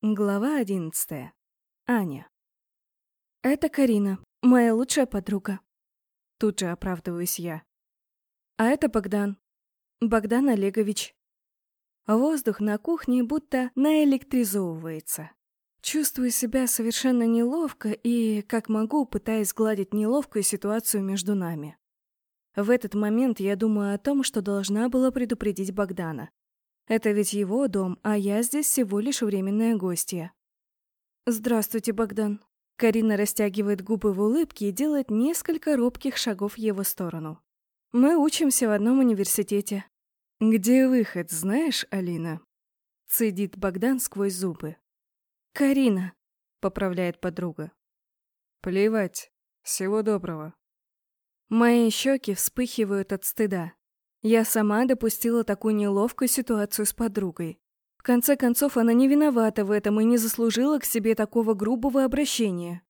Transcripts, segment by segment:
Глава одиннадцатая. Аня. «Это Карина, моя лучшая подруга». Тут же оправдываюсь я. «А это Богдан. Богдан Олегович». Воздух на кухне будто наэлектризовывается. Чувствую себя совершенно неловко и, как могу, пытаясь сгладить неловкую ситуацию между нами. В этот момент я думаю о том, что должна была предупредить Богдана. Это ведь его дом, а я здесь всего лишь временная гостья. «Здравствуйте, Богдан». Карина растягивает губы в улыбке и делает несколько робких шагов в его сторону. «Мы учимся в одном университете». «Где выход, знаешь, Алина?» Цедит Богдан сквозь зубы. «Карина», — поправляет подруга. «Плевать. Всего доброго». Мои щеки вспыхивают от стыда. Я сама допустила такую неловкую ситуацию с подругой. В конце концов, она не виновата в этом и не заслужила к себе такого грубого обращения.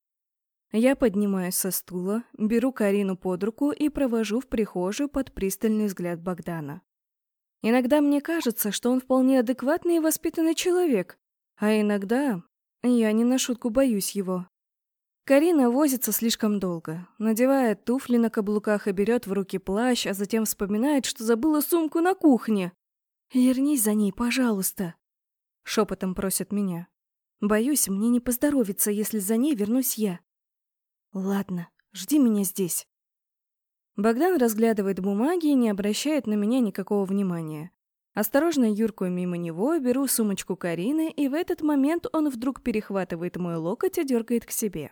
Я поднимаюсь со стула, беру Карину под руку и провожу в прихожую под пристальный взгляд Богдана. Иногда мне кажется, что он вполне адекватный и воспитанный человек, а иногда я не на шутку боюсь его. Карина возится слишком долго, надевает туфли на каблуках и берет в руки плащ, а затем вспоминает, что забыла сумку на кухне. «Вернись за ней, пожалуйста», — шепотом просит меня. Боюсь, мне не поздоровится, если за ней вернусь я. Ладно, жди меня здесь. Богдан разглядывает бумаги и не обращает на меня никакого внимания. Осторожно юркую мимо него, беру сумочку Карины, и в этот момент он вдруг перехватывает мой локоть и дергает к себе.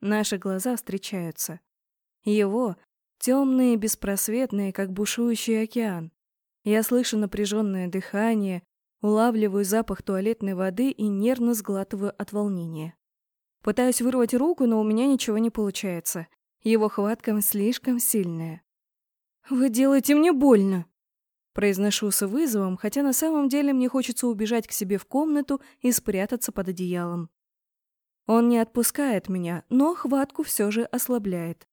Наши глаза встречаются. Его — темные, беспросветные, как бушующий океан. Я слышу напряженное дыхание, улавливаю запах туалетной воды и нервно сглатываю от волнения. Пытаюсь вырвать руку, но у меня ничего не получается. Его хватка слишком сильная. «Вы делаете мне больно!» Произношу с вызовом, хотя на самом деле мне хочется убежать к себе в комнату и спрятаться под одеялом. Он не отпускает меня, но хватку все же ослабляет.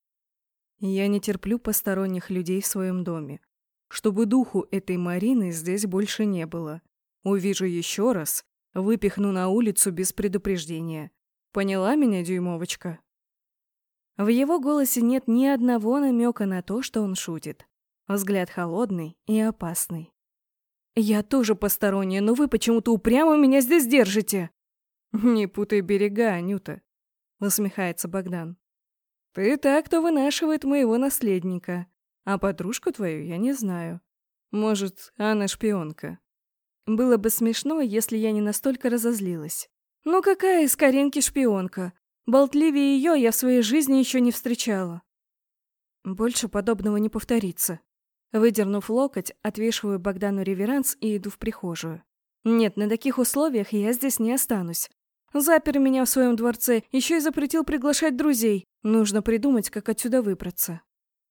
Я не терплю посторонних людей в своем доме. Чтобы духу этой Марины здесь больше не было. Увижу еще раз, выпихну на улицу без предупреждения. Поняла меня, дюймовочка? В его голосе нет ни одного намека на то, что он шутит. Взгляд холодный и опасный. «Я тоже посторонняя, но вы почему-то упрямо меня здесь держите!» «Не путай берега, Анюта», — усмехается Богдан. «Ты так, кто вынашивает моего наследника, а подружку твою я не знаю. Может, она шпионка». Было бы смешно, если я не настолько разозлилась. Ну какая из Каринки шпионка? Болтливее ее я в своей жизни еще не встречала. Больше подобного не повторится. Выдернув локоть, отвешиваю Богдану реверанс и иду в прихожую. Нет, на таких условиях я здесь не останусь. Запер меня в своем дворце, еще и запретил приглашать друзей. Нужно придумать, как отсюда выбраться.